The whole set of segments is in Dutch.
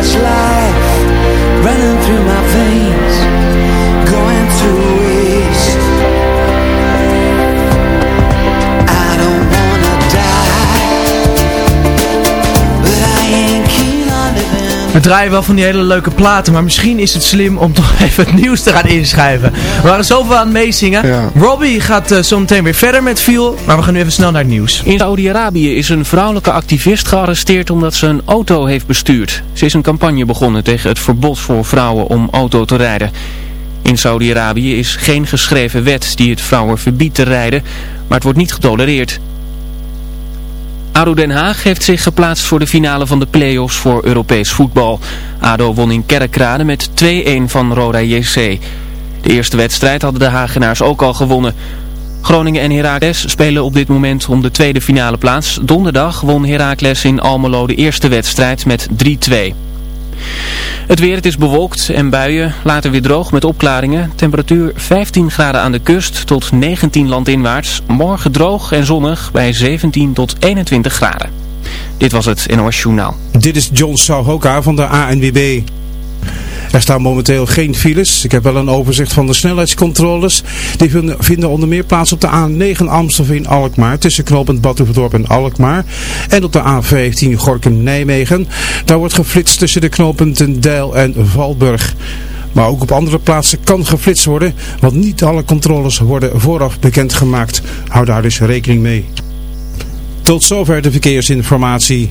much life running through We draaien wel van die hele leuke platen, maar misschien is het slim om toch even het nieuws te gaan inschrijven. We waren zoveel aan het meezingen. Ja. Robbie gaat uh, zo meteen weer verder met Viel, maar we gaan nu even snel naar het nieuws. In Saudi-Arabië is een vrouwelijke activist gearresteerd omdat ze een auto heeft bestuurd. Ze is een campagne begonnen tegen het verbod voor vrouwen om auto te rijden. In Saudi-Arabië is geen geschreven wet die het vrouwen verbiedt te rijden, maar het wordt niet getolereerd. ADO Den Haag heeft zich geplaatst voor de finale van de play-offs voor Europees voetbal. ADO won in Kerkrade met 2-1 van Roda JC. De eerste wedstrijd hadden de Hagenaars ook al gewonnen. Groningen en Heracles spelen op dit moment om de tweede finale plaats. Donderdag won Heracles in Almelo de eerste wedstrijd met 3-2. Het weer, het is bewolkt en buien, later weer droog met opklaringen. Temperatuur 15 graden aan de kust tot 19 landinwaarts. Morgen droog en zonnig bij 17 tot 21 graden. Dit was het NOS Journaal. Dit is John Souhoka van de ANWB. Er staan momenteel geen files. Ik heb wel een overzicht van de snelheidscontroles. Die vinden onder meer plaats op de A9 Amstelveen-Alkmaar tussen knooppunt Badhoevedorp en Alkmaar. En op de A15 Gorkum-Nijmegen. Daar wordt geflitst tussen de knooppunten Deil en Valburg. Maar ook op andere plaatsen kan geflitst worden, want niet alle controles worden vooraf bekendgemaakt. Hou daar dus rekening mee. Tot zover de verkeersinformatie.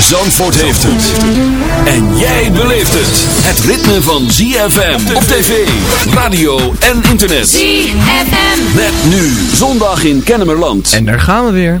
Zandvoort heeft het. En jij beleeft het. Het ritme van ZFM op tv, radio en internet. ZFM. Met nu zondag in Kennemerland. En daar gaan we weer.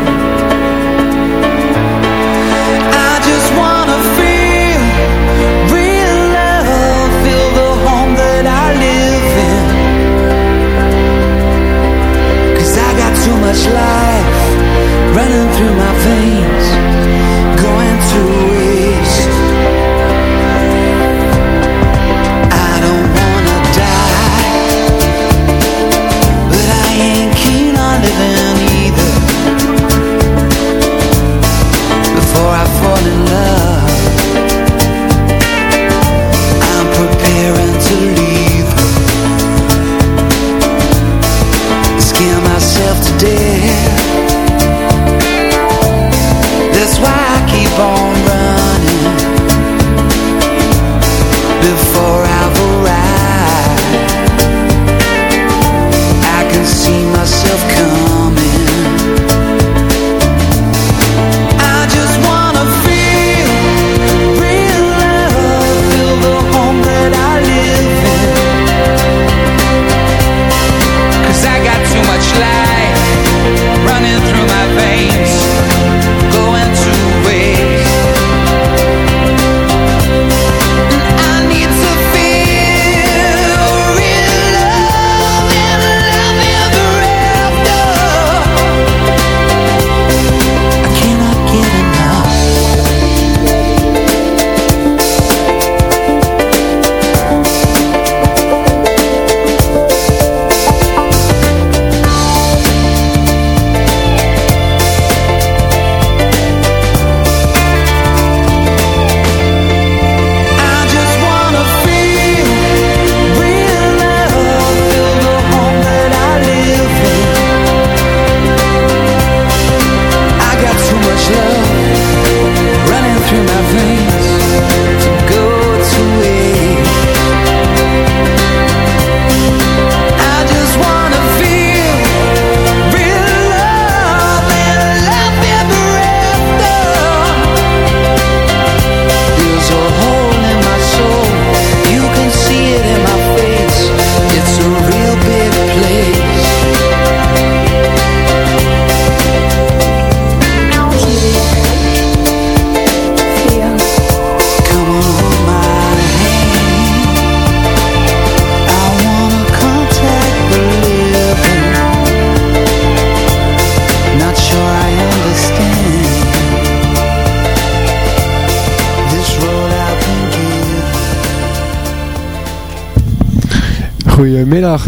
것을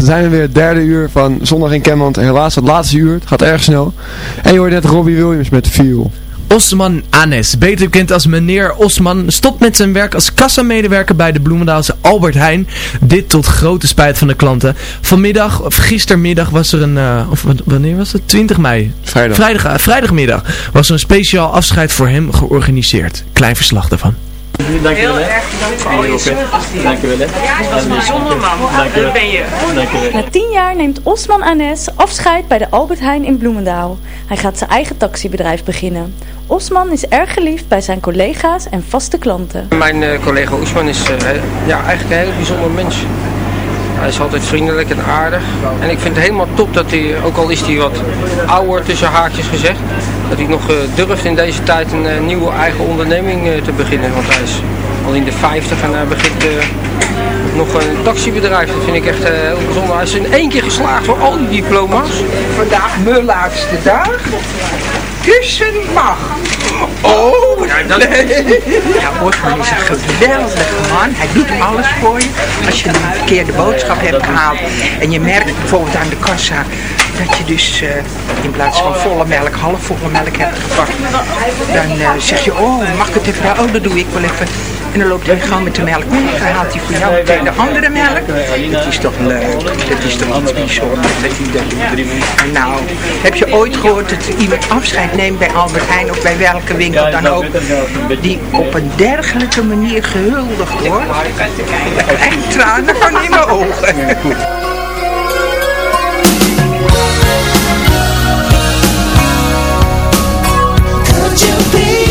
Zijn we weer het derde uur van Zondag in Kemmand. Helaas het laatste uur, het gaat erg snel. En je hoort net Robbie Williams met Feel. Osman Anes, beter bekend als meneer Osman, stopt met zijn werk als kassamedewerker bij de Bloemendaalse Albert Heijn. Dit tot grote spijt van de klanten. Vanmiddag, of gistermiddag was er een, eh, of wanneer was het? 20 mei. Vrijdag. Vrijdag, eh, vrijdagmiddag was er een speciaal afscheid voor hem georganiseerd. Klein verslag daarvan. Heel erg bedankt voor al je. Dankjewel hè. Ja, een bijzonder man. Dat ben je. Dankjewel. Na tien jaar neemt Osman Anes afscheid bij de Albert Heijn in Bloemendaal. Hij gaat zijn eigen taxibedrijf beginnen. Osman is erg geliefd bij zijn collega's en vaste klanten. Mijn eh, collega Oesman is eh, ja, eigenlijk een heel bijzonder mens. Hij is altijd vriendelijk en aardig. En ik vind het helemaal top dat hij, ook al is hij wat ouder tussen haakjes gezegd, dat hij nog eh, durft in deze tijd een eh, nieuwe eigen onderneming eh, te beginnen. Want hij is al in de 50 en hij begint nog een taxibedrijf. Dat vind ik echt heel bijzonder. Hij is in één keer geslaagd voor al die diploma's. Vandaag mijn laatste dag. Kussen mag. Oh, Ja, dat- Ja, Osman is een geweldige man. Hij doet alles voor je. Als je een verkeerde boodschap hebt gehaald en je merkt bijvoorbeeld aan de kassa dat je dus eh, in plaats van volle melk halfvolle melk hebt gepakt. Dan eh, zeg je, oh mag ik het even? Oh dat doe ik wel even. En dan loopt hij gewoon met de melk mee. Dan haalt hij voor jou meteen de andere melk. Dat is toch leuk. Dat is toch iets bijzonders. Dat hij dat doet. Nou, heb je ooit gehoord dat iemand afscheid neemt bij Albert Heijn of bij welke winkel dan ook. Die op een dergelijke manier gehuldigd wordt. Krijg ik tranen van in mijn ogen. Could you be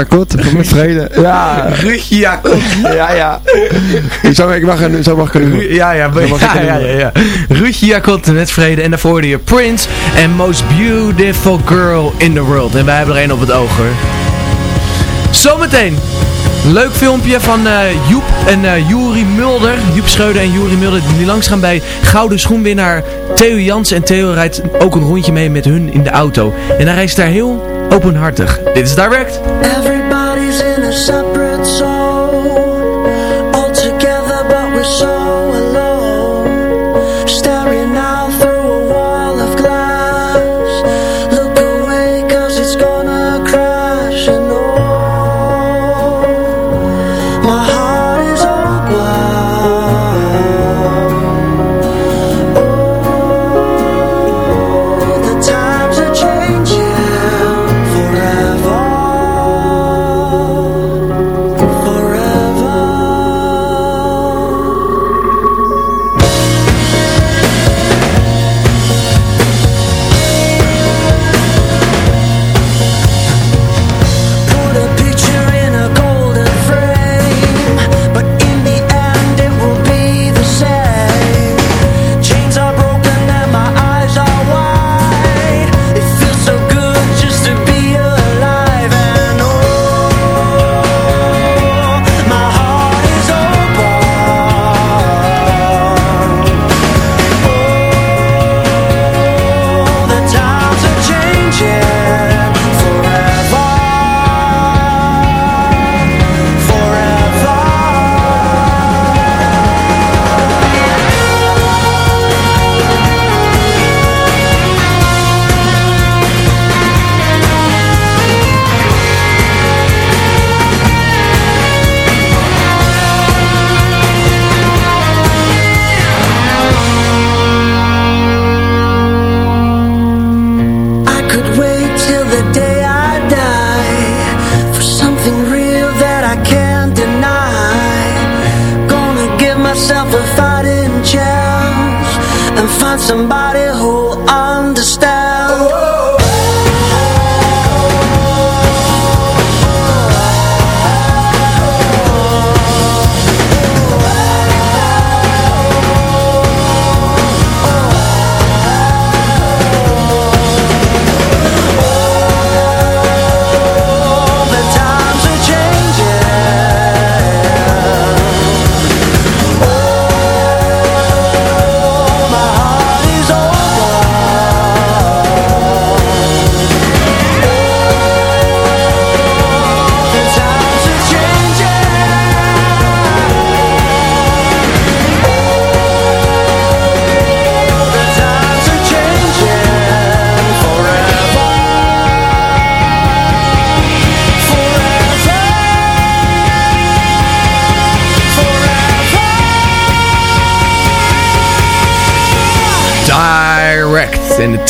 Jacot, met vrede. Ja. Ruudje Jacot. Ja, ja. Zo mag, ik mag, zo mag ik Ja, ja. Ja, ja, ja, met vrede. En daarvoor je Prince en Most Beautiful Girl in the World. En wij hebben er één op het oog, hoor. Zometeen Leuk filmpje van eh, Joep en eh, uh, Juri Mulder. Joep Schreuder en Juri Mulder die langs gaan bij gouden schoenwinnaar Theo Jans. En Theo rijdt ook een rondje mee met hun in de auto. En hij reist daar heel openhartig. Dit is Direct.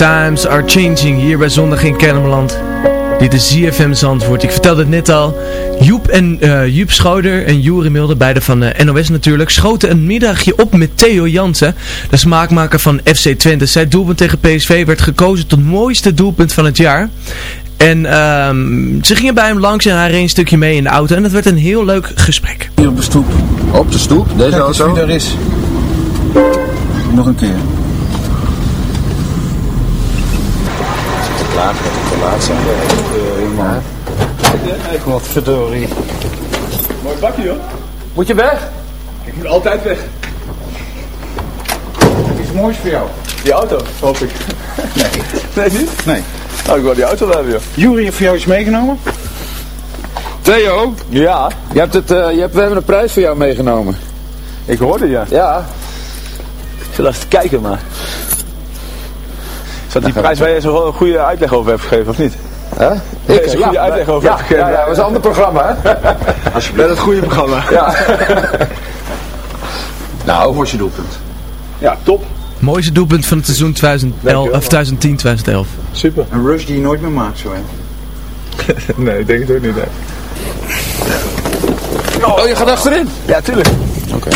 Times are changing hier bij Zondag in Kennemerland. Dit is ZFM Zandvoort. Ik vertelde het net al. Joep en eh Joep Schouder en Juri Milde, beide van eh, NOS natuurlijk, schoten een middagje op met Theo Jansen, de smaakmaker van FC Twente. Zijn doelpunt tegen PSV werd gekozen tot mooiste doelpunt van het jaar. En ehm, ze gingen bij hem langs en hij reed een stukje mee in de auto. En het werd een heel leuk gesprek. Hier op de stoep. Op de stoep? Deze Kijk auto? wie daar is. Nog een keer. Klaar, dat het te laat zijn. Wat verdorie. Mooi bakje joh. Moet je weg? Ik moet altijd weg. Het is moois voor jou. Die auto, hoop ik. Nee. Nee, niet? Nee. Oh, ik wil die auto wel hebben joh. Jury heeft voor jou iets meegenomen? Theo? Ja. Je hebt het, eh, je hebt, we hebben een prijs voor jou meegenomen. Ik hoorde ja. Ja. Ik zal even kijken maar. Is dat die prijs waar je zo een goede uitleg over hebt gegeven of niet? Hè? Waar je zo'n goede uitleg over ja, hebt gegeven. ja, ja, dat was een ander programma, hè? Alsjeblieft. Dat is het goede programma. Ja. nou, was je doelpunt. Ja, top. Mooiste doelpunt van het seizoen 2011, of 2010, 2011. Super. Een rush die je nooit meer maakt, zo hè? nee, ik denk het ook niet. hè. Oh, je gaat achterin? Ja, tuurlijk.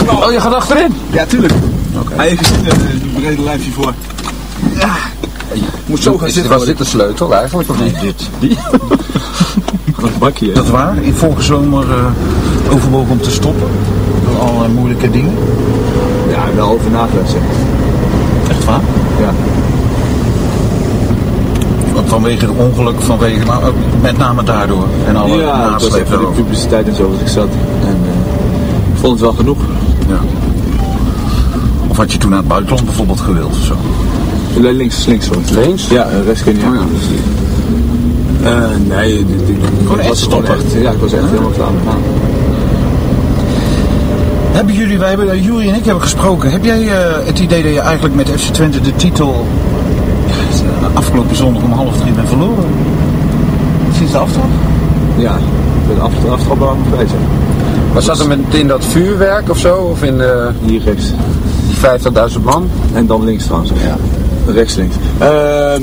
Oh, je gaat achterin? Ja, tuurlijk. Even zitten, uh, brede lijfje voor. Ja. Moet zo gaan zitten. Was dit de sleutel eigenlijk, of niet? Dit. Die? Wat bakje. Dat waar? In vorige zomer eh, overwogen om te stoppen. Door alle moeilijke dingen. Ja, wel over nagedacht zeg. Echt waar? Ja. Want Vanwege het ongeluk, vanwege, nou, met name daardoor. En alle ja, nasleep de publiciteit en zo als ik zat. En eh, ik vond het wel genoeg. Ja. Of had je toen naar het buitenland bijvoorbeeld gewild of zo? Nee, links, links hoor. Links? Ja, de rest kun je niet. Eh, nee, dit, dit, Gewoon echt was gewoon stoppen. echt, ja, ik was echt helemaal klaar met gaan. Hebben jullie, wij hebben, Jury en ik hebben gesproken. Heb jij eh, het idee dat je eigenlijk met FC Twente de titel ja, afgelopen zondag om half drie bent verloren? Sinds de aftrap? Ja, de af- aftrap waren we zijn. Was dat hem in, in dat vuurwerk of zo? Of in eh, Hier rechts. die 50.000 man? En dan links trouwens. Ja. Rechts, links. Ehm,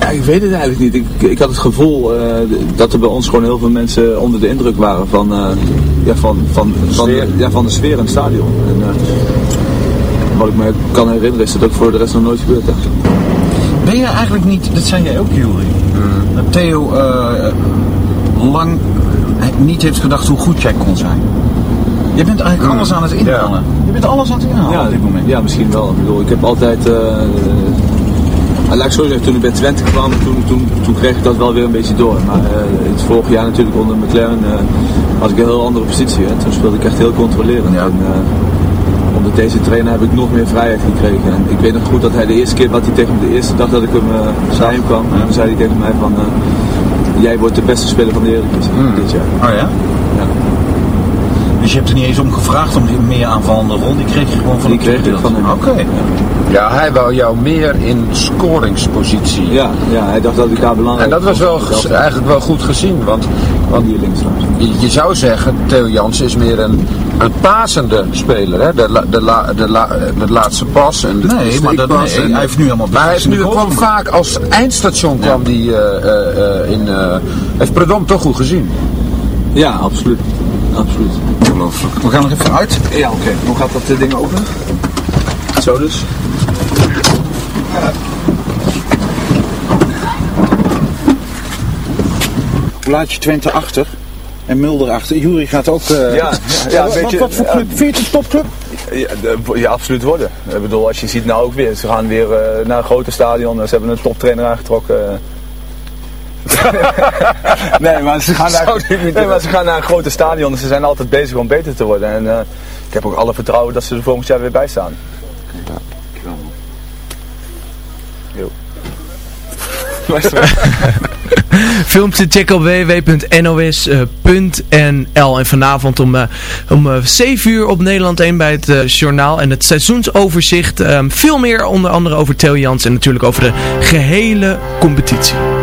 ja, ik weet het eigenlijk niet. Ik, ik had het gevoel eh, dat er bij ons gewoon heel veel mensen onder de indruk waren van, eh, ja, van, van, van, de, ja, van de sfeer in het stadion. En, eh, wat ik me kan herinneren is dat ook voor de rest nog nooit gebeurd. Ben je eigenlijk niet, dat zei jij ook Jury, dat Theo lang niet heeft gedacht hoe goed jij kon zijn? Je bent eigenlijk alles aan het inhalen. Je bent alles aan het inhalen Ja, op dit moment. ja, misschien wel. Ik bedoel, ik heb altijd... eh, laat ik zo zeggen, toen ik bij Twente kwam, toen, toen, toen kreeg ik dat wel weer een beetje door. Maar eh, het vorige jaar natuurlijk onder McLaren eh, had ik een heel andere positie. Hè. Toen speelde ik echt heel controlerend. En, eh, onder deze trainer heb ik nog meer vrijheid gekregen. En ik weet nog goed dat hij de eerste keer, wat hij tegen me de eerste dag dat ik hem uh, kwam, toen zei hij tegen mij van... jij wordt de beste speler van de Eredivisie dit jaar. Oh ja? Ja. Dus je hebt er niet eens om gevraagd om die meer aanvallende rol, die kreeg je gewoon van Die kreeg ik van hem. Oké. Ja, hij wou jou meer in scoringspositie. Ja, ja, hij dacht dat ik daar belangrijk En dat was wel eigenlijk wel goed gezien, want, want hier links je, je zou zeggen, Theo Jansen is meer een, een pasende speler. Hè? De, la, de, la, de, la, de laatste pas en de Nee, maar dat, nee, en- hij heeft nu allemaal Maar hij heeft nu kwam vaak als eindstation kwam die eh, eh, eh, in. eh heeft Predom toch goed gezien? Ja, absoluut. Absoluut. Ongelooflijk. We gaan nog even uit. Ja, oké. Hoe gaat dat eh, ding open? Zo dus. Laat Twente achter. En Mulder achter. Jury gaat ook... eh, Ja, ja, een wat, beetje- wat voor club? ja. Een topclub? Ja, ja, absoluut worden. Ik bedoel, als je ziet nou ook weer, ze gaan weer eh, naar een grote stadion, ze hebben een toptrainer aangetrokken. nee, maar ze gaan naar, nee, maar ze gaan naar een grote stadion en ze zijn altijd bezig om beter te worden. En eh, ik heb ook alle vertrouwen dat ze er volgend jaar weer bij staan. Jo. Filmpje checken op www.nos.nl En vanavond om, eh, om eh, 7 uur op Nederland 1 bij het eh, journaal en het seizoensoverzicht. ehm, veel meer onder andere over Theo Jans en natuurlijk over de gehele competitie.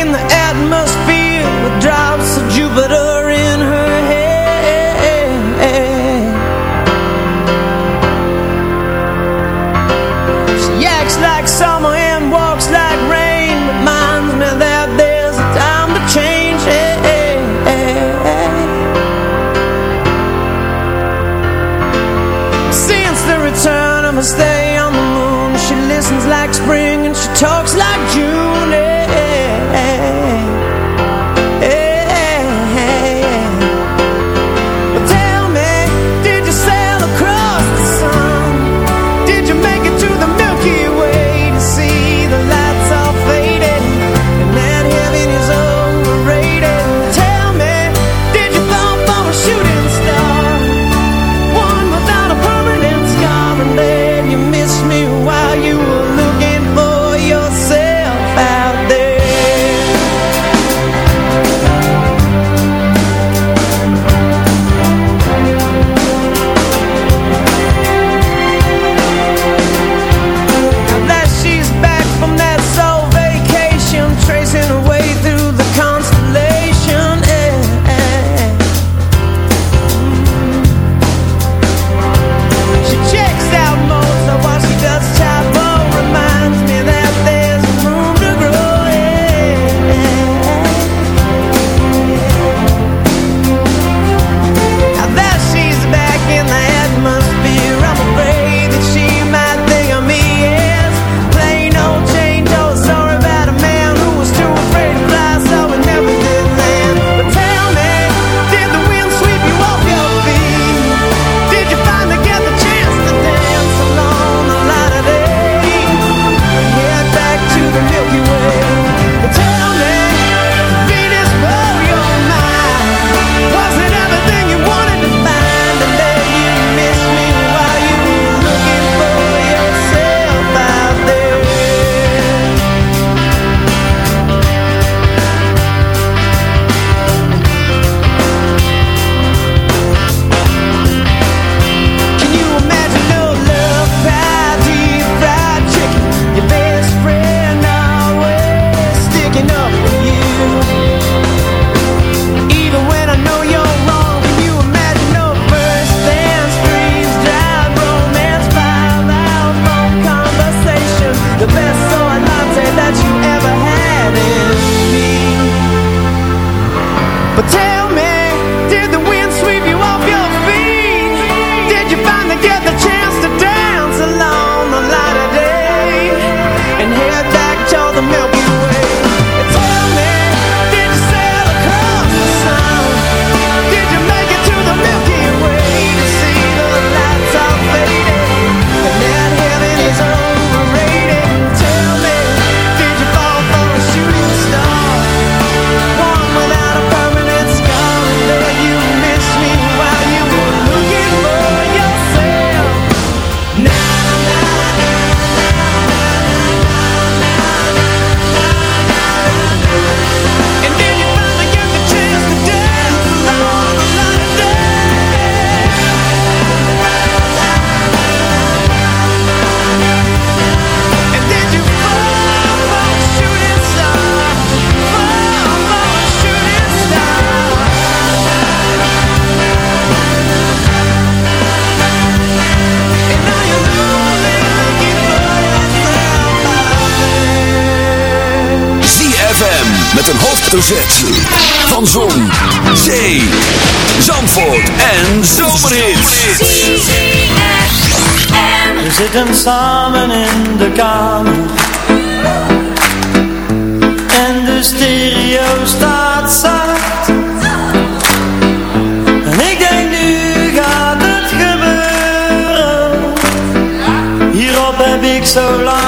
In the atmosphere with drops hoofdletter. Van Zon, Zee, Zandvoort en Zomerhits. We zitten samen in de kamer En de stereo staat zacht En ik denk nu gaat het gebeuren Hierop heb ik zo lang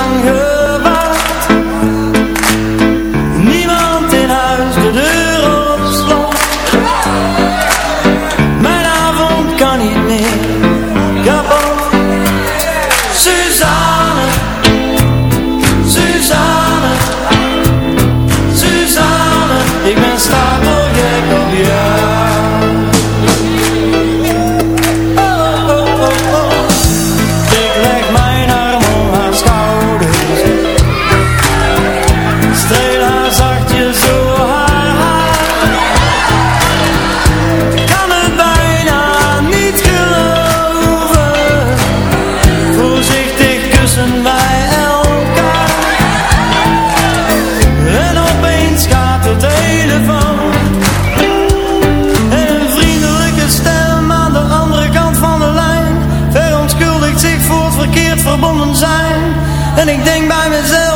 ik denk bij mezelf,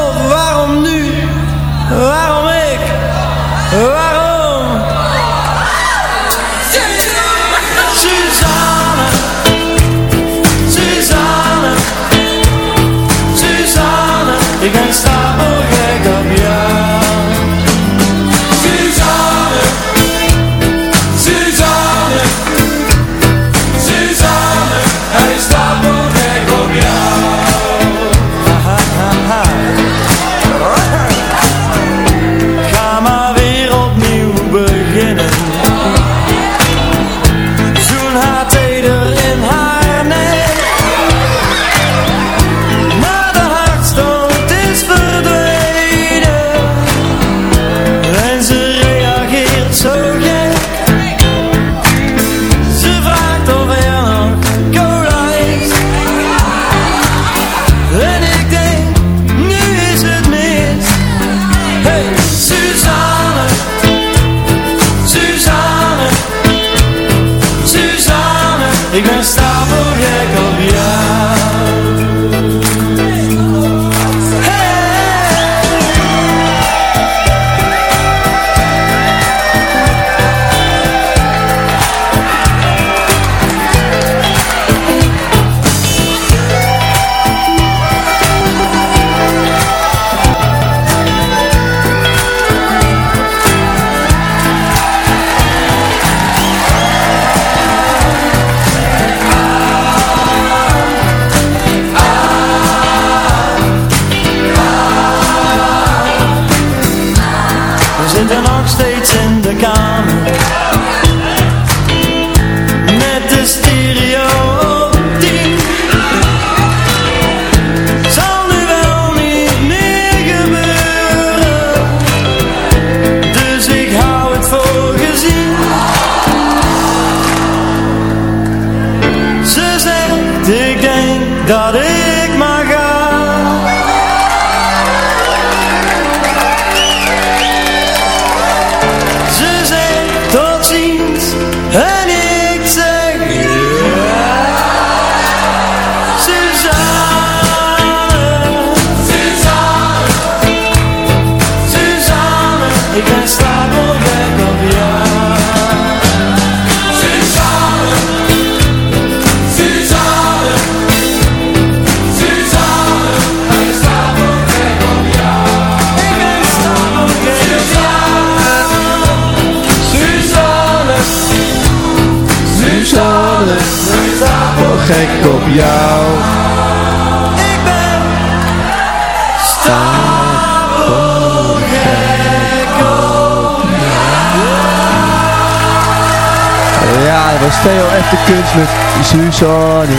echte kunst met Suzanne.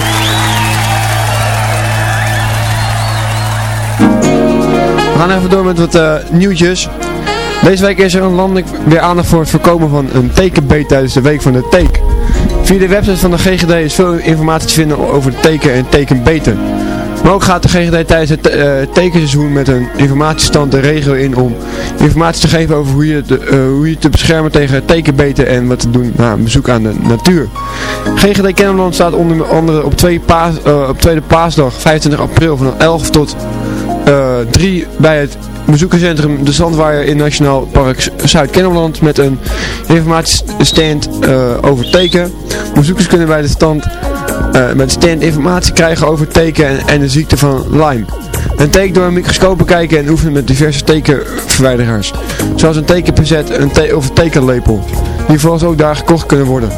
We gaan even door met wat eh, nieuwtjes. Deze week is er een landelijk weer aandacht voor het voorkomen van een tekenbeet tijdens de week van de teek. Via de website van de GGD is veel informatie te vinden over het teken en tekenbeten. Maar ook gaat de GGD tijdens het eh, tekenseizoen met een informatiestand de regio in om informatie te geven over hoe je, de, eh, hoe je te beschermen tegen tekenbeten en wat te doen na een bezoek aan de natuur. GGD Kennemerland staat onder andere op, twee eh, op tweede paasdag 25 april van 11 tot 3 bij het bezoekerscentrum De Zandwaaier in Nationaal Park Zuid-Kennemerland met een informatiestand over teken. Bezoekers kunnen bij de stand met stand informatie krijgen over teken en, de ziekte van Lyme. Een teken door een microscoop bekijken en oefenen met diverse tekenverwijderaars. Zoals een tekenpezet een te of een tekenlepel. Die volgens ook daar gekocht kunnen worden.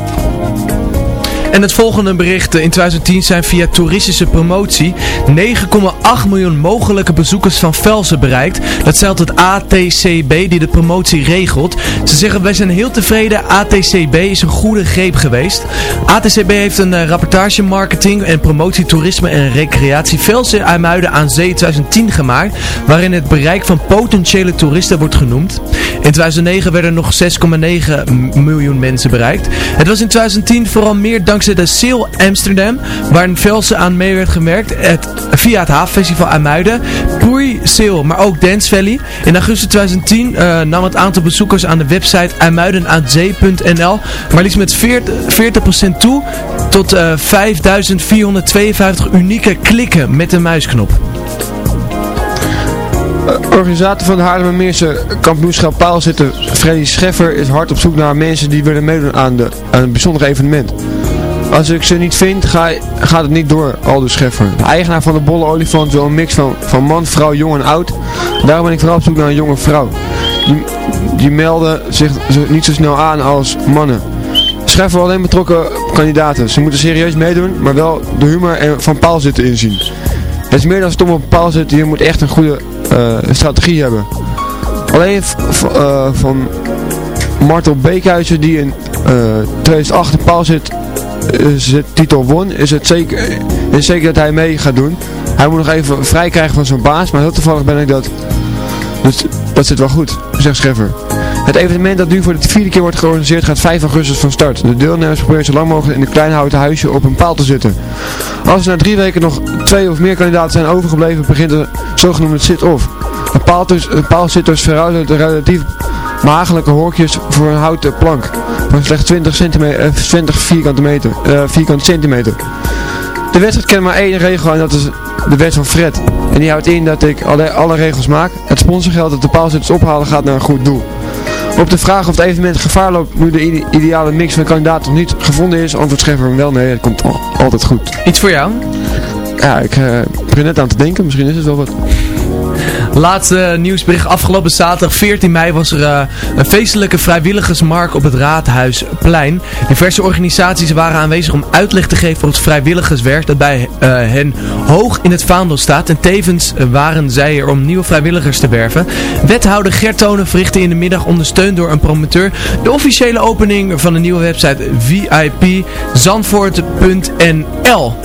En het volgende bericht. In 2010 zijn via toeristische promotie 9,8 miljoen mogelijke bezoekers van Velsen bereikt. Dat stelt het ATCB die de promotie regelt. Ze zeggen wij zijn heel tevreden. ATCB is een goede greep geweest. ATCB heeft een uh, rapportage marketing en promotie toerisme en recreatie Velsen IJmuiden aan Zee 2010 gemaakt. Waarin het bereik van potentiële toeristen wordt genoemd. In 2009 werden er nog 6,9 miljoen mensen bereikt. Het was in 2010 vooral meer dankzij de Seal Amsterdam, waar Velsen aan mee werd gemerkt het, via het Havenfestival Amuiden, Poei Seal, maar ook Dance Valley. In augustus 2010 uh, nam het aantal bezoekers aan de website amuidenaanzee.nl maar liefst met 40%, 40% toe tot uh, 5452 unieke klikken met de muisknop. Organisator van de Haarlemmermeerse kampioenschap paalzitten, Freddy Scheffer, is hard op zoek naar mensen die willen meedoen aan, de, aan een bijzonder evenement. Als ik ze niet vind, ga, gaat het niet door, Aldus Scheffer. De eigenaar van de Bolle Olifant wil een mix van, van man, vrouw, jong en oud. Daarom ben ik vooral op zoek naar een jonge vrouw. Die, die melden zich niet zo snel aan als mannen. Scheffer alleen betrokken kandidaten. Ze moeten serieus meedoen, maar wel de humor van paal zitten inzien. Het is meer dan stom op paal zitten, je moet echt een goede uh, strategie hebben. Alleen uh, van Martel Beekhuizen die uh, 2008 op paal zit zijn titel won, is het zeker, is zeker dat hij mee gaat doen. Hij moet nog even vrij krijgen van zijn baas, maar heel toevallig ben ik dat. Dus dat zit wel goed, zegt Scheffer. Het evenement dat nu voor de vierde keer wordt georganiseerd gaat 5 augustus van start. De deelnemers proberen zo lang mogelijk in een klein houten huisje op een paal te zitten. Als er na drie weken nog twee of meer kandidaten zijn overgebleven, begint de zogenoemde sit-off. De paalzitters verhouden relatief magelijke hokjes voor een houten plank van slechts 20, centimeter, 20 vierkante, meter, uh, vierkante centimeter. De wedstrijd kent maar één regel en dat is de wet van Fred. En die houdt in dat ik alle, alle regels maak. Het sponsorgeld dat de paalzitters ophalen gaat naar een goed doel. Op de vraag of het evenement gevaar loopt nu de ideale mix van kandidaten nog niet gevonden is, antwoordt Scheffer wel nee, het komt altijd goed. Iets voor jou? Ja, ik uh, begin net aan te denken, misschien is het wel wat. Laatste nieuwsbericht. Afgelopen zaterdag 14 mei was er uh, een feestelijke vrijwilligersmarkt op het Raadhuisplein. Diverse organisaties waren aanwezig om uitleg te geven voor het vrijwilligerswerk dat bij uh, hen hoog in het vaandel staat. En tevens waren zij er om nieuwe vrijwilligers te werven. Wethouder Gert Tonen verrichtte in de middag ondersteund door een promoteur de officiële opening van de nieuwe website vipzandvoort.nl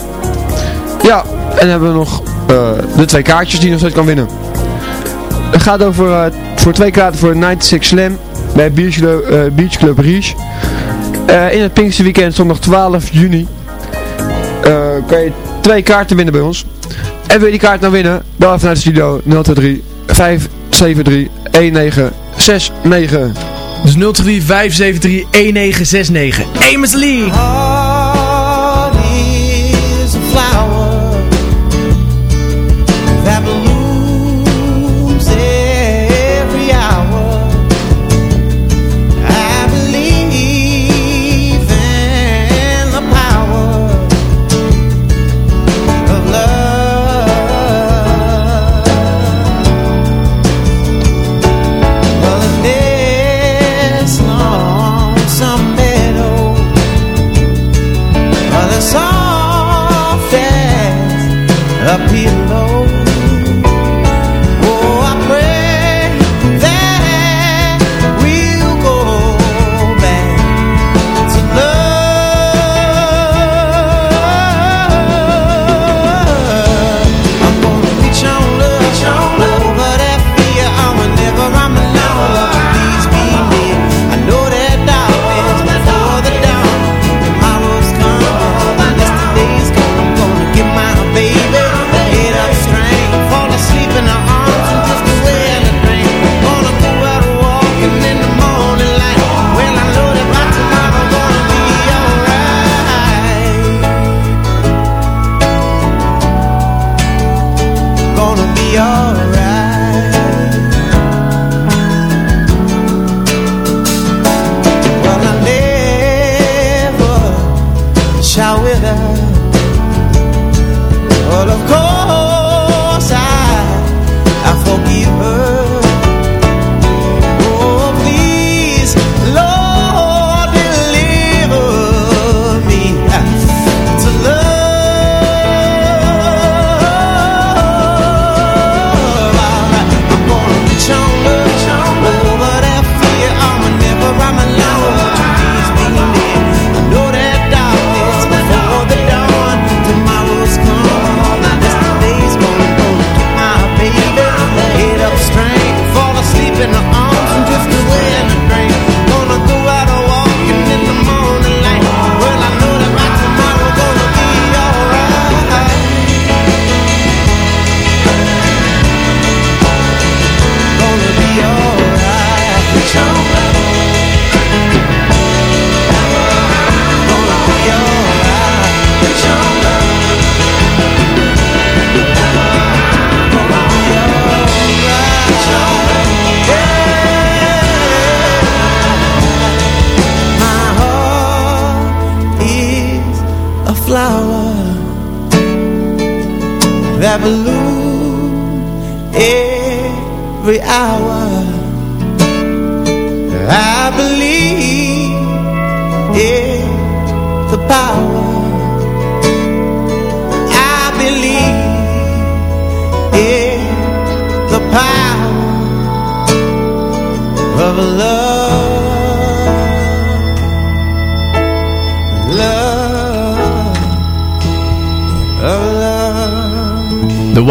Ja, en hebben we nog de twee kaartjes die je nog steeds kan winnen. Gaat over uh, voor twee kaarten voor 96 Slam bij Beach Club, uh, Beach Club Ries. Uh, in het Pinkster Weekend zondag 12 juni kan je twee kaarten winnen bij ons. En wil je die kaart nou winnen? Bel even naar de studio 023 573 1969. Dus 023 573 1969. Amos Lee!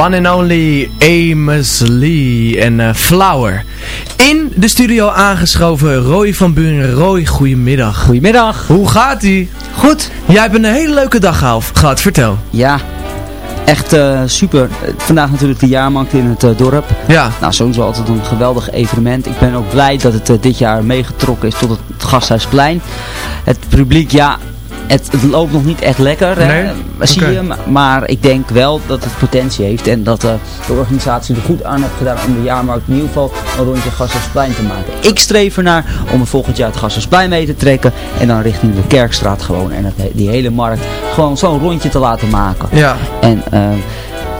One and only Amos Lee en eh, Flower. In de studio aangeschoven Roy van Buren. Roy, goedemiddag. Goedemiddag. Hoe gaat ie? Goed. Jij hebt een hele leuke dag geha- gehad, vertel. Ja, echt eh, super. Vandaag natuurlijk de jaarmarkt in het eh, dorp. Ja. Nou, sowieso altijd een geweldig evenement. Ik ben ook blij dat het dit jaar meegetrokken is tot het Gasthuisplein. Het publiek, ja, het, het loopt nog niet echt lekker, Nee? zie je. Maar- ik denk wel dat het potentie heeft en dat eh, de organisatie er goed aan heeft gedaan om de jaarmarkt in ieder geval een rondje Gasthuisplein te maken. Ik streef ernaar om er volgend jaar het Gasthuisplein mee te trekken en dan richting de Kerkstraat gewoon en het, die hele markt gewoon zo'n rondje te laten maken. Ja. En eh,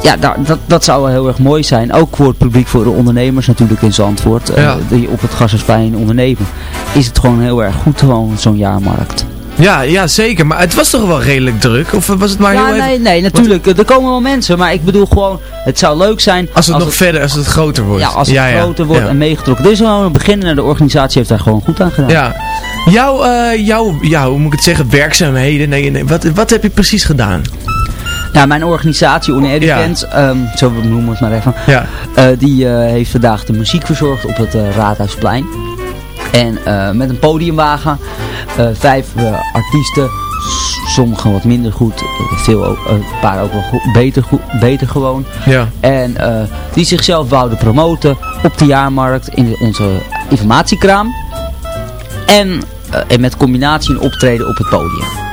ja, dat, dat zou wel heel erg mooi zijn. Ook voor het publiek, voor de ondernemers natuurlijk in Zandvoort. eh, Ja. die op het Gasthuisplein ondernemen. Is het gewoon heel erg goed gewoon zo'n jaarmarkt. Ja, ja, zeker. Maar het was toch wel redelijk druk? Of was het maar ja, heel even... nee, nee, natuurlijk. Er komen wel mensen. Maar ik bedoel gewoon, het zou leuk zijn... Als het nog verder, als het groter wordt. Ja, als het Ja, ja. groter wordt en meegetrokken. Dit is wel een begin en de organisatie heeft daar gewoon goed aan gedaan. Ja. Jouw, eh, jouw, ja, hoe moet ik het zeggen, werkzaamheden, nee, nee, wat, wat heb je precies gedaan? Ja, mijn organisatie, On Air Ja. Events, ehm, zo noemen we het maar even. Ja. eh, die eh, heeft vandaag de muziek verzorgd op het eh, Raadhuisplein. En eh, met een podiumwagen, eh, vijf eh, artiesten, sommigen wat minder goed, veel ook, een paar ook wel goed, beter, goed, beter gewoon. Ja. En die zichzelf wouden promoten op de jaarmarkt in de- onze informatiekraam. En, en met combinatie een optreden op het podium.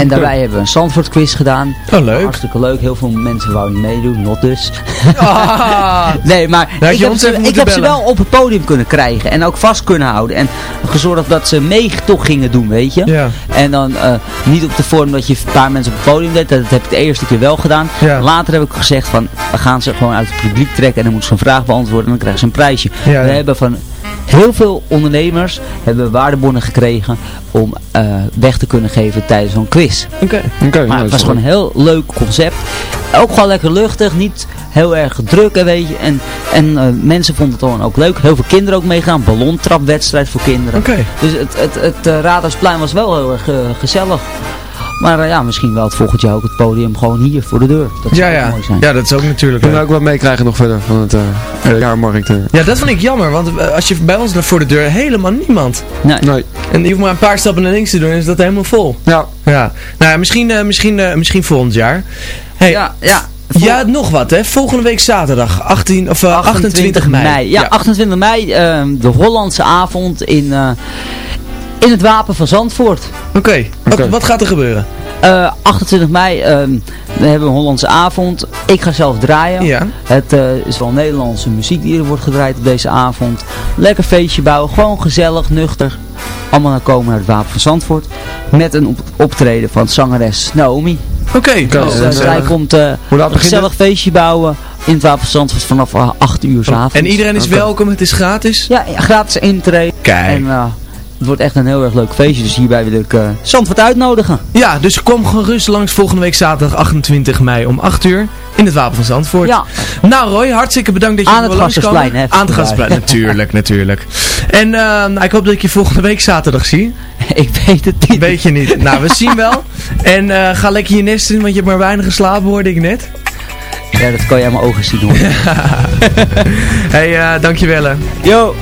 En daarbij hebben we een Zandvoort quiz gedaan. Oh, leuk. Hartstikke leuk. Heel veel mensen wouden niet meedoen. Not dus. Ah. nee, maar ik heb, ze, ik heb ze wel op het podium kunnen krijgen. En ook vast kunnen houden. En gezorgd dat ze mee toch gingen doen, weet je. Ja. En dan eh, niet op de vorm dat je een paar mensen op het podium deed. Dat heb ik de eerste keer wel gedaan. Ja. Later heb ik gezegd van, we gaan ze gewoon uit het publiek trekken. En dan moeten ze een vraag beantwoorden. En dan krijgen ze een prijsje. Ja. We hebben van heel veel ondernemers hebben waardebonnen gekregen om eh, weg te kunnen geven tijdens zo'n quiz. Oké. Oké, Maar nou, het was gewoon een heel leuk concept. Ook gewoon lekker luchtig, niet heel erg druk, en weet je. En, en eh, mensen vonden het gewoon ook leuk. Heel veel kinderen ook meegaan. Ballontrapwedstrijd voor kinderen. Oké. Dus het, het, het eh, Raadhuisplein was wel heel erg eh, gezellig. Maar eh, ja, misschien wel het volgend jaar ook het podium gewoon hier voor de deur. Dat zou Ja, ja. mooi zijn. Ja, dat is ook natuurlijk Kunnen we ook wat meekrijgen nog verder van het eh, jaarmarkt. eh. Ja, dat vond ik jammer, want als je bij ons naar voor de deur, helemaal niemand. Nee. Nee. En je hoeft maar een paar stappen naar links te doen en is dat helemaal vol. Ja. Ja. Nou ja, misschien, eh, misschien, eh, misschien volgend jaar. Hey, Ja, ja. ja, nog wat hè. Volgende week zaterdag, 18, of, eh, 28 mei. Ja, 28 mei, eh, de Hollandse avond in, eh, in het Wapen van Zandvoort. Oké, wat, gaat er gebeuren? Eh, 28 mei, ehm, we hebben een Hollandse avond. Ik ga zelf draaien. Ja. Het eh, is wel Nederlandse muziek die er wordt gedraaid op deze avond. Lekker feestje bouwen, gewoon gezellig, nuchter. Allemaal naar komen naar het Wapen van Zandvoort. Met een op- optreden van zangeres Naomi. Oké, Dus, eh, en, zij eh, komt eh, een gezellig feestje bouwen in het Wapen van Zandvoort vanaf eh, 8 uur 's avonds. En iedereen is welkom, het is gratis. Ja, ja, gratis intree. Kijk. En eh, het wordt echt een heel erg leuk feestje. Dus hierbij wil ik eh Zandvoort uitnodigen. Ja, dus kom gerust langs volgende week zaterdag 28 mei om 8 uur in het Wapen van Zandvoort. Ja. Nou Roy, hartstikke bedankt dat je Aan het. Gasthuisplein, hè, Aan het Gasthuisplein, natuurlijk, natuurlijk. En eh, nou, ik hoop dat ik je volgende week zaterdag zie. ik weet het niet. Weet je niet. Nou, we zien wel. En eh, ga lekker je nest in, want je hebt maar weinig geslapen, hoorde ik net. Ja, dat kan je aan mijn ogen zien hoor. hey, eh, dankjewel hè. Yo!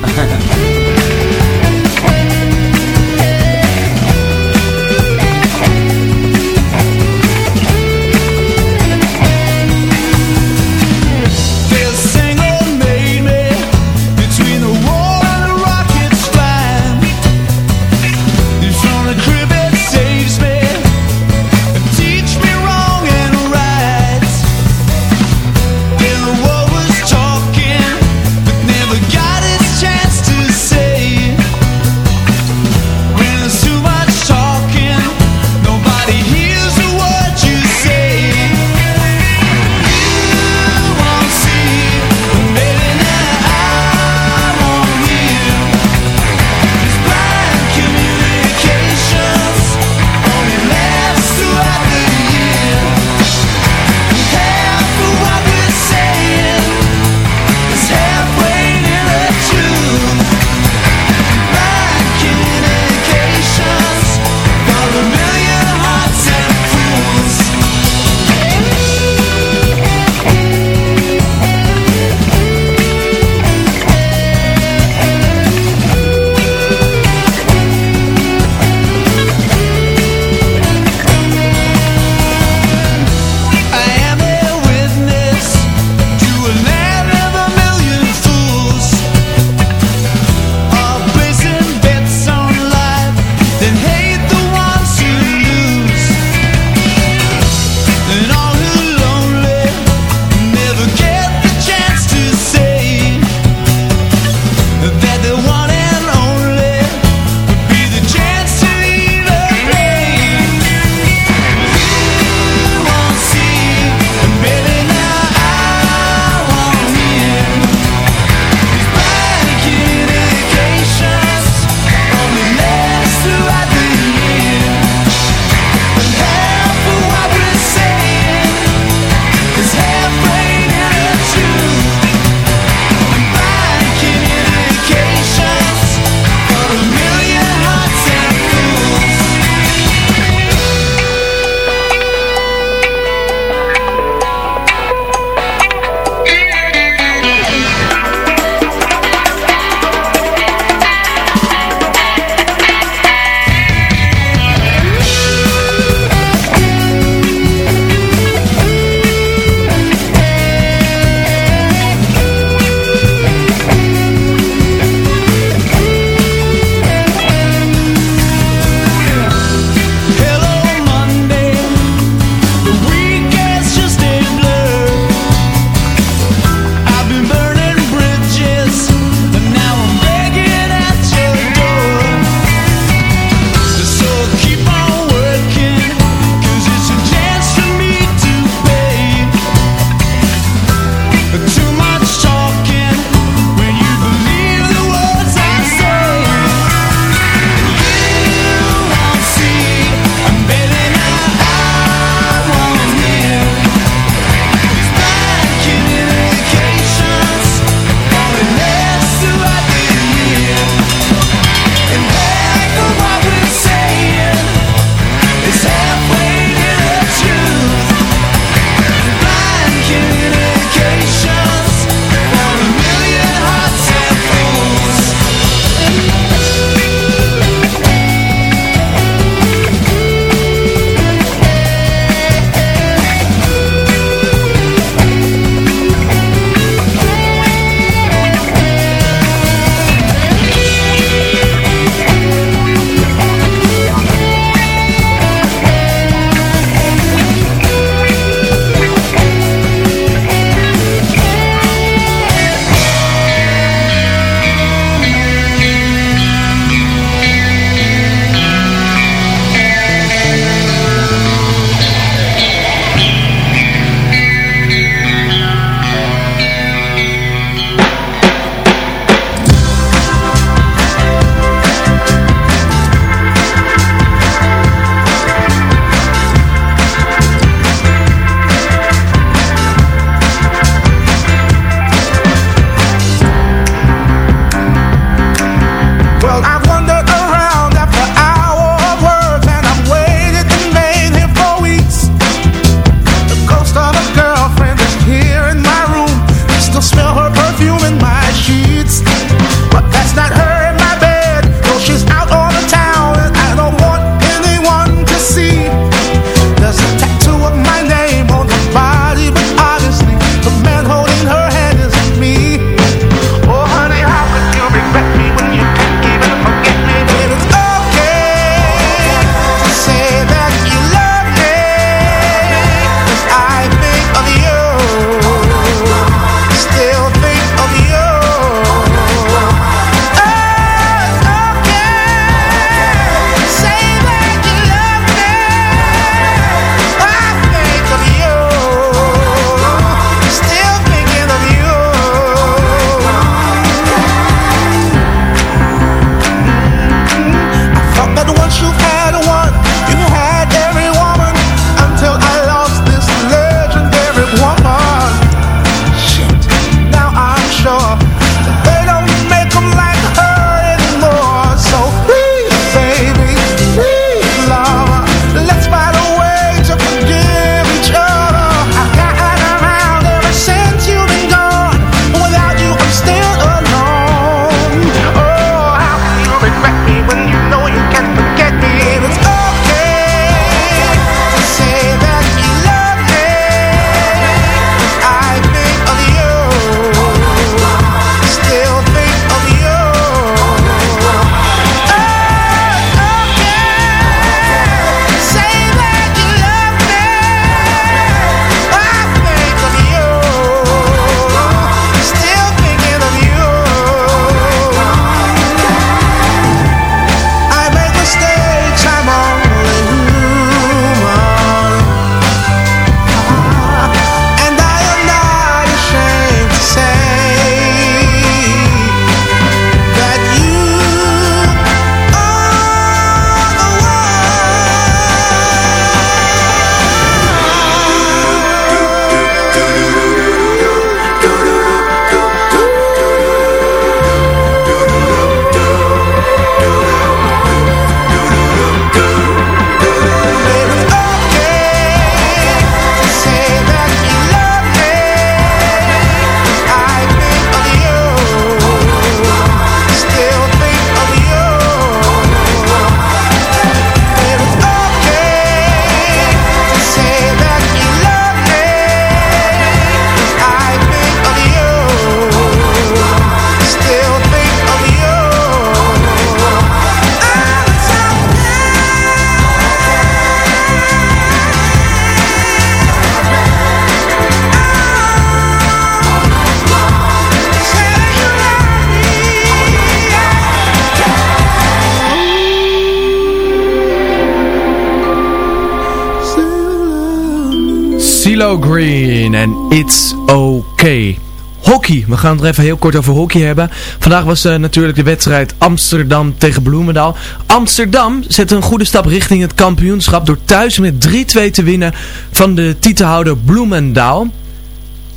CeeLo Green en It's Okay. Hockey. We gaan het even heel kort over hockey hebben. Vandaag was uh, natuurlijk de wedstrijd Amsterdam tegen Bloemendaal. Amsterdam zette een goede stap richting het kampioenschap door thuis met 3-2 te winnen van de titelhouder Bloemendaal.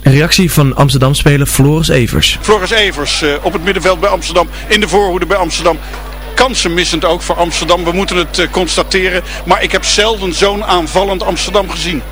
Een reactie van Amsterdam-speler Floris Evers. Floris Evers uh, op het middenveld bij Amsterdam, in de voorhoede bij Amsterdam kansen missend ook voor Amsterdam. We moeten het uh, constateren. Maar ik heb zelden zo'n aanvallend Amsterdam gezien.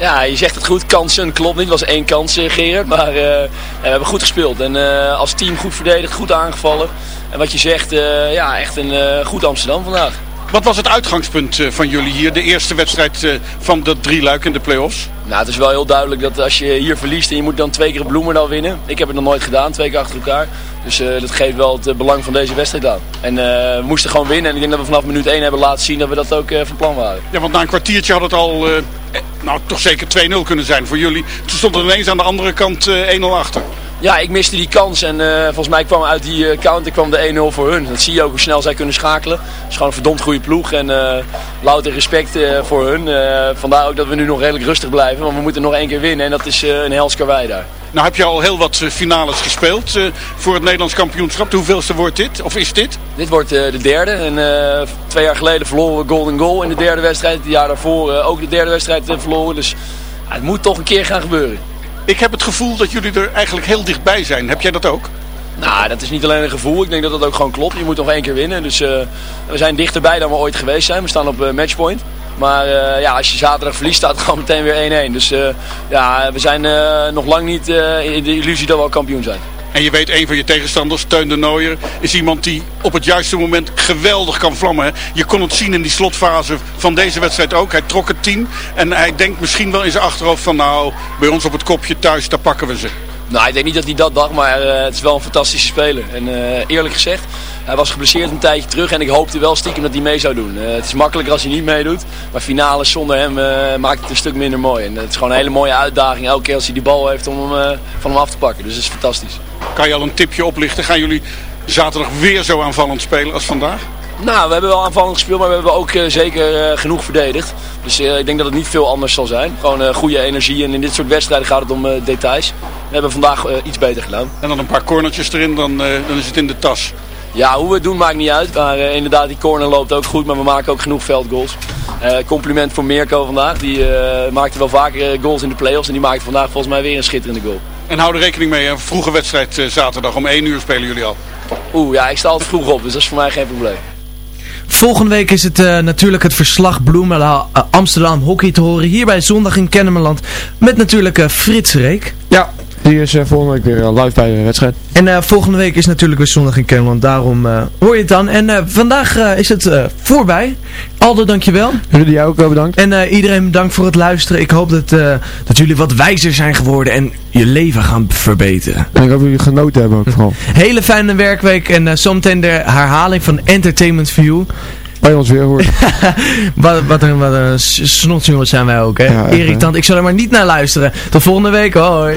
Ja, je zegt het goed. Kansen klopt niet. Het was één kans, Gerard. Maar uh, we hebben goed gespeeld. En uh, als team goed verdedigd, goed aangevallen. En wat je zegt, uh, ja, echt een goed Amsterdam vandaag. Wat was het uitgangspunt van jullie hier? De eerste wedstrijd van de drie luik in de play-offs? Nou, het is wel heel duidelijk dat als je hier verliest en je moet dan twee keer Bloemendaal winnen. Ik heb het nog nooit gedaan, twee keer achter elkaar. Dus uh, dat geeft wel het belang van deze wedstrijd aan. En uh, we moesten gewoon winnen. En ik denk dat we vanaf minuut 1 hebben laten zien dat we dat ook uh, van plan waren. Ja, want na een kwartiertje had het al, nou toch zeker 2-0 kunnen zijn voor jullie. Toen stond er ineens aan de andere kant 1-0 achter. Ja, ik miste die kans en volgens mij kwam uit die counter kwam de 1-0 voor hun. Dat zie je ook hoe snel zij kunnen schakelen. Het is gewoon een verdomd goede ploeg en louter respect voor hun. vandaar ook dat we nu nog redelijk rustig blijven, want we moeten nog één keer winnen en dat is een hels karwei daar. Nou heb je al heel wat finales gespeeld voor het Nederlands kampioenschap. De hoeveelste wordt dit? Of is dit? Dit wordt de derde. En, twee jaar geleden verloren we Golden Goal in de derde wedstrijd. Het jaar daarvoor ook de derde wedstrijd verloren. Dus het moet toch een keer gaan gebeuren. Ik heb het gevoel dat jullie er eigenlijk heel dichtbij zijn. Heb jij dat ook? Nou, dat is niet alleen een gevoel. Ik denk dat dat ook gewoon klopt. Je moet nog één keer winnen. Dus uh, we zijn dichterbij dan we ooit geweest zijn. We staan op uh, matchpoint. Maar uh, ja, als je zaterdag verliest, staat het gewoon meteen weer 1-1. Dus ja, we zijn nog lang niet in de illusie dat we al kampioen zijn. En je weet, een van je tegenstanders, Teun de Nooier, is iemand die op het juiste moment geweldig kan vlammen. Je kon het zien in die slotfase van deze wedstrijd ook. Hij trok het team en hij denkt misschien wel in zijn achterhoofd van nou, bij ons op het kopje thuis, daar pakken we ze. Nou, ik denk niet dat hij dat dacht, maar uh, het is wel een fantastische speler. En uh, eerlijk gezegd, hij was geblesseerd een tijdje terug en ik hoopte wel stiekem dat hij mee zou doen. Uh, het is makkelijker als hij niet meedoet, maar finales zonder hem maakt het een stuk minder mooi. En het is gewoon een hele mooie uitdaging elke keer als hij die bal heeft om hem van hem af te pakken. Dus het is fantastisch. Kan je al een tipje oplichten? Gaan jullie zaterdag weer zo aanvallend spelen als vandaag? Nou, we hebben wel aanvallend gespeeld, maar we hebben ook uh, zeker uh, genoeg verdedigd. Dus uh, ik denk dat het niet veel anders zal zijn. Gewoon goede energie en in dit soort wedstrijden gaat het om details. We hebben vandaag iets beter gedaan. En dan een paar cornertjes erin, dan, dan is het in de tas. Ja, hoe we het doen maakt niet uit. Maar inderdaad, die corner loopt ook goed, maar we maken ook genoeg veldgoals. compliment voor Mirko vandaag. Die maakte wel vaker goals in de play-offs en die maakte vandaag volgens mij weer een schitterende goal. En hou er rekening mee, een vroege wedstrijd zaterdag. Om 1 uur spelen jullie al. Oeh, ja, ik sta altijd vroeg op, dus dat is voor mij geen probleem. Volgende week is het uh, natuurlijk het verslag Bloemendaal uh, Amsterdam hockey te horen hier bij Zondag in Kennemerland. Met natuurlijk uh, Frits Reek. Ja, die is volgende week weer live bij de wedstrijd. En volgende week is natuurlijk weer Zondag in Kennemerland, daarom hoor je het dan. En vandaag is het voorbij. Aldo, dankjewel. Rudy, jou ook bedankt. En iedereen bedankt voor het luisteren. Ik hoop dat, dat jullie wat wijzer zijn geworden en je leven gaan verbeteren. En ik hoop dat jullie genoten hebben ook vooral. Hele fijne werkweek en uh, zometeen de herhaling van Entertainment View. Bij ons weer hoort. wat, wat een, wat een zijn wij ook, hè. Ja, Irritant. Ik zal er maar niet naar luisteren. Tot volgende week, hoi.